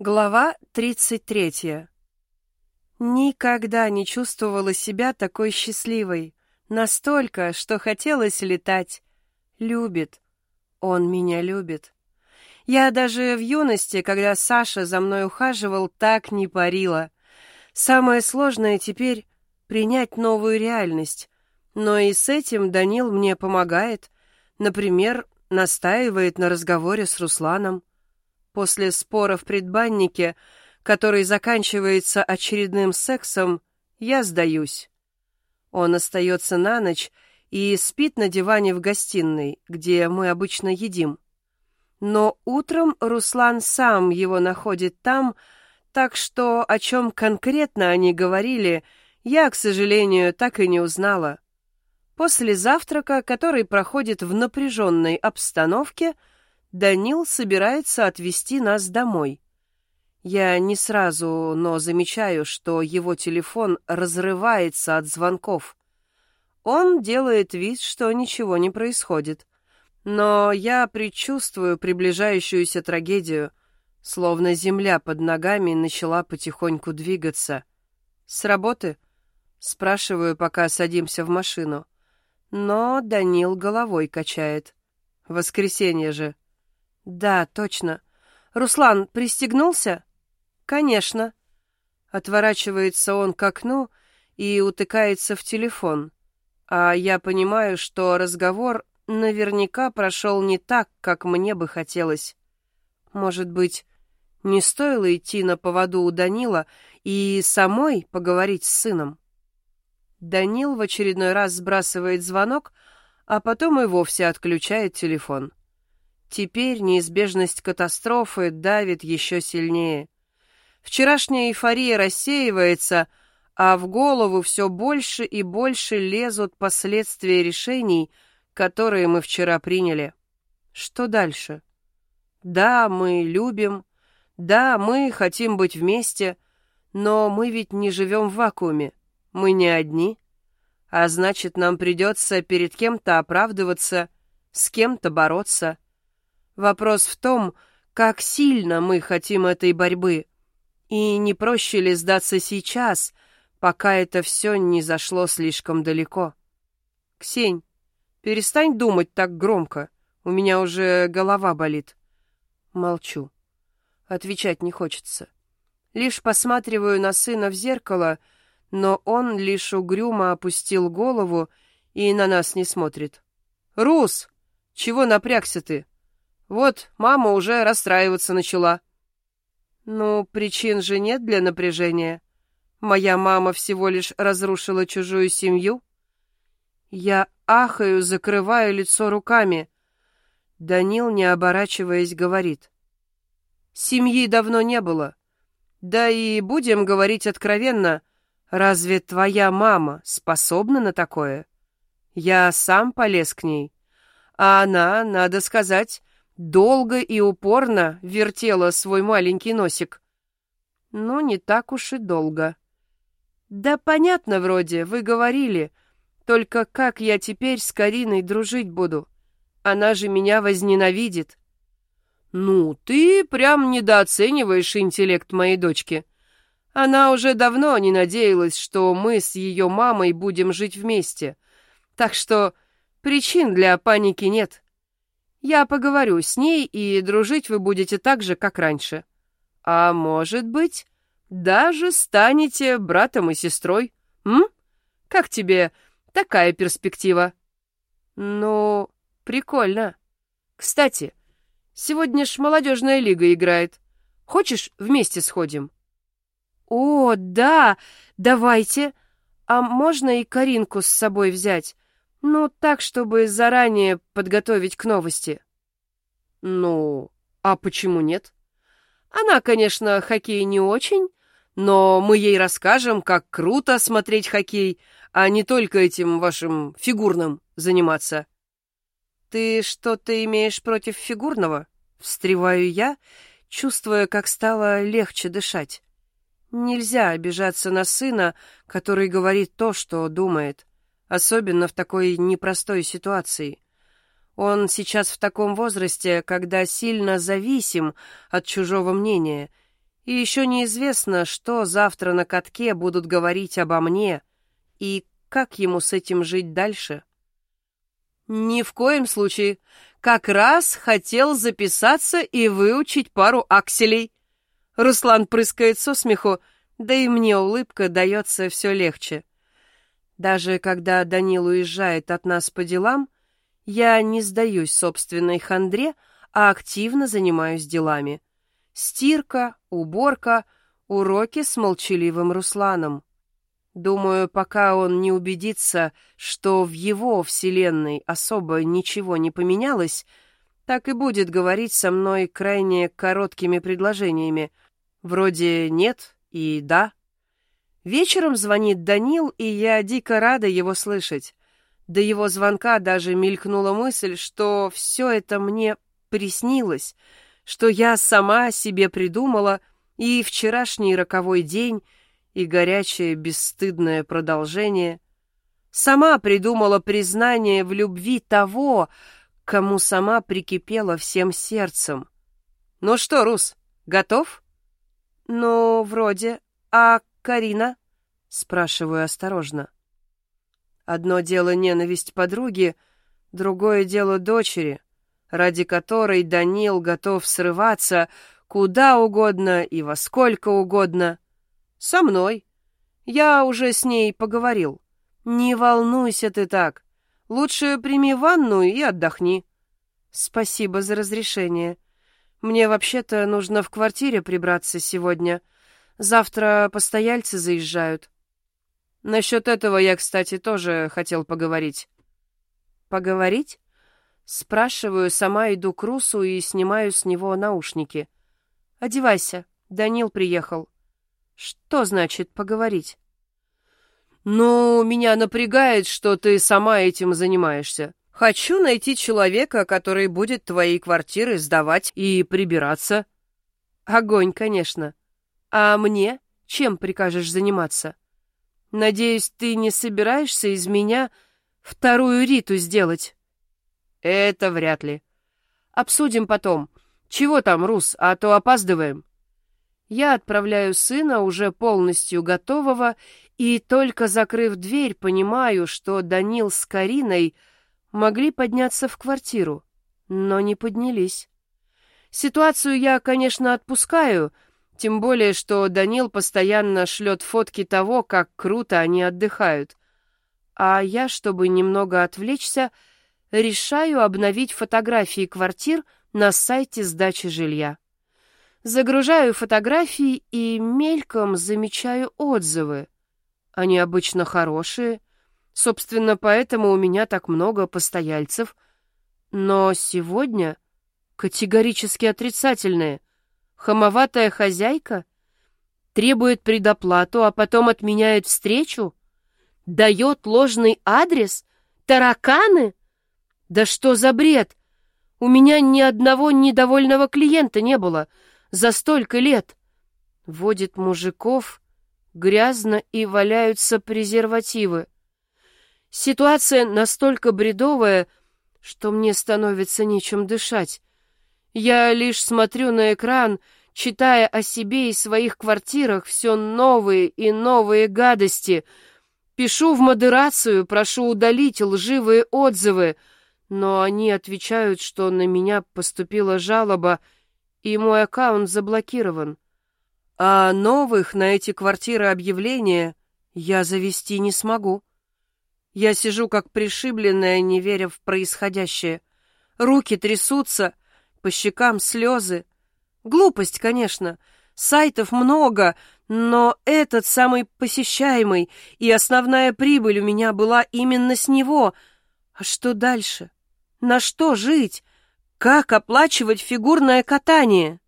Глава 33. Никогда не чувствовала себя такой счастливой. Настолько, что хотелось летать. Любит. Он меня любит. Я даже в юности, когда Саша за мной ухаживал, так не парила. Самое сложное теперь — принять новую реальность. Но и с этим Данил мне помогает. Например, настаивает на разговоре с Русланом после спора в предбаннике, который заканчивается очередным сексом, я сдаюсь. Он остается на ночь и спит на диване в гостиной, где мы обычно едим. Но утром Руслан сам его находит там, так что о чем конкретно они говорили, я, к сожалению, так и не узнала. После завтрака, который проходит в напряженной обстановке, Данил собирается отвезти нас домой. Я не сразу, но замечаю, что его телефон разрывается от звонков. Он делает вид, что ничего не происходит. Но я предчувствую приближающуюся трагедию, словно земля под ногами начала потихоньку двигаться. «С работы?» — спрашиваю, пока садимся в машину. Но Данил головой качает. «Воскресенье же». Да, точно. Руслан пристегнулся? Конечно. Отворачивается он к окну и утыкается в телефон. А я понимаю, что разговор наверняка прошел не так, как мне бы хотелось. Может быть, не стоило идти на поводу у Данила и самой поговорить с сыном? Данил в очередной раз сбрасывает звонок, а потом и вовсе отключает телефон. Теперь неизбежность катастрофы давит еще сильнее. Вчерашняя эйфория рассеивается, а в голову все больше и больше лезут последствия решений, которые мы вчера приняли. Что дальше? Да, мы любим, да, мы хотим быть вместе, но мы ведь не живем в вакууме, мы не одни, а значит, нам придется перед кем-то оправдываться, с кем-то бороться — Вопрос в том, как сильно мы хотим этой борьбы. И не проще ли сдаться сейчас, пока это все не зашло слишком далеко? Ксень, перестань думать так громко. У меня уже голова болит. Молчу. Отвечать не хочется. Лишь посматриваю на сына в зеркало, но он лишь угрюмо опустил голову и на нас не смотрит. «Рус, чего напрягся ты?» Вот мама уже расстраиваться начала. Ну, причин же нет для напряжения. Моя мама всего лишь разрушила чужую семью. Я ахаю, закрываю лицо руками. Данил, не оборачиваясь, говорит. Семьи давно не было. Да и будем говорить откровенно, разве твоя мама способна на такое? Я сам полез к ней. А она, надо сказать, долго и упорно вертела свой маленький носик. Но не так уж и долго. Да понятно вроде, вы говорили. Только как я теперь с Кариной дружить буду? Она же меня возненавидит. Ну, ты прям недооцениваешь интеллект моей дочки. Она уже давно не надеялась, что мы с ее мамой будем жить вместе. Так что причин для паники нет. Я поговорю с ней, и дружить вы будете так же, как раньше. А может быть, даже станете братом и сестрой. М? Как тебе такая перспектива? Ну, прикольно. Кстати, сегодня ж молодежная лига играет. Хочешь, вместе сходим? О, да, давайте. А можно и Каринку с собой взять? Ну, так, чтобы заранее подготовить к новости. Ну, а почему нет? Она, конечно, хоккей не очень, но мы ей расскажем, как круто смотреть хоккей, а не только этим вашим фигурным заниматься. Ты что-то имеешь против фигурного? Встреваю я, чувствуя, как стало легче дышать. Нельзя обижаться на сына, который говорит то, что думает особенно в такой непростой ситуации. Он сейчас в таком возрасте, когда сильно зависим от чужого мнения, И еще неизвестно, что завтра на катке будут говорить обо мне и как ему с этим жить дальше. Ни в коем случае. Как раз хотел записаться и выучить пару акселей. Руслан прыскает со смеху, да и мне улыбка дается все легче. Даже когда Данил уезжает от нас по делам, я не сдаюсь собственной хандре, а активно занимаюсь делами. Стирка, уборка, уроки с молчаливым Русланом. Думаю, пока он не убедится, что в его вселенной особо ничего не поменялось, так и будет говорить со мной крайне короткими предложениями, вроде «нет» и «да». Вечером звонит Данил, и я дико рада его слышать. До его звонка даже мелькнула мысль, что все это мне приснилось, что я сама себе придумала, и вчерашний роковой день, и горячее бесстыдное продолжение. Сама придумала признание в любви того, кому сама прикипела всем сердцем. «Ну что, Рус, готов?» «Ну, вроде. А Карина?» — спрашиваю осторожно. Одно дело ненависть подруги, другое дело дочери, ради которой Данил готов срываться куда угодно и во сколько угодно. Со мной. Я уже с ней поговорил. Не волнуйся ты так. Лучше прими ванну и отдохни. Спасибо за разрешение. Мне вообще-то нужно в квартире прибраться сегодня. Завтра постояльцы заезжают. Насчет этого я, кстати, тоже хотел поговорить. Поговорить? Спрашиваю, сама иду к Русу и снимаю с него наушники. Одевайся, Данил приехал. Что значит поговорить? Ну, меня напрягает, что ты сама этим занимаешься. Хочу найти человека, который будет твои квартиры сдавать и прибираться. Огонь, конечно. А мне чем прикажешь заниматься? Надеюсь, ты не собираешься из меня вторую Риту сделать? Это вряд ли. Обсудим потом. Чего там, Рус, а то опаздываем. Я отправляю сына, уже полностью готового, и только закрыв дверь, понимаю, что Данил с Кариной могли подняться в квартиру, но не поднялись. Ситуацию я, конечно, отпускаю — тем более, что Данил постоянно шлет фотки того, как круто они отдыхают. А я, чтобы немного отвлечься, решаю обновить фотографии квартир на сайте сдачи жилья. Загружаю фотографии и мельком замечаю отзывы. Они обычно хорошие. Собственно, поэтому у меня так много постояльцев. Но сегодня категорически отрицательные — Хамоватая хозяйка? Требует предоплату, а потом отменяет встречу? Дает ложный адрес? Тараканы? Да что за бред? У меня ни одного недовольного клиента не было за столько лет. Водит мужиков, грязно и валяются презервативы. Ситуация настолько бредовая, что мне становится нечем дышать. Я лишь смотрю на экран, читая о себе и своих квартирах все новые и новые гадости. Пишу в модерацию, прошу удалить лживые отзывы, но они отвечают, что на меня поступила жалоба, и мой аккаунт заблокирован. А новых на эти квартиры объявления я завести не смогу. Я сижу как пришибленная, не веря в происходящее. Руки трясутся — по щекам слезы. Глупость, конечно. Сайтов много, но этот самый посещаемый, и основная прибыль у меня была именно с него. А что дальше? На что жить? Как оплачивать фигурное катание?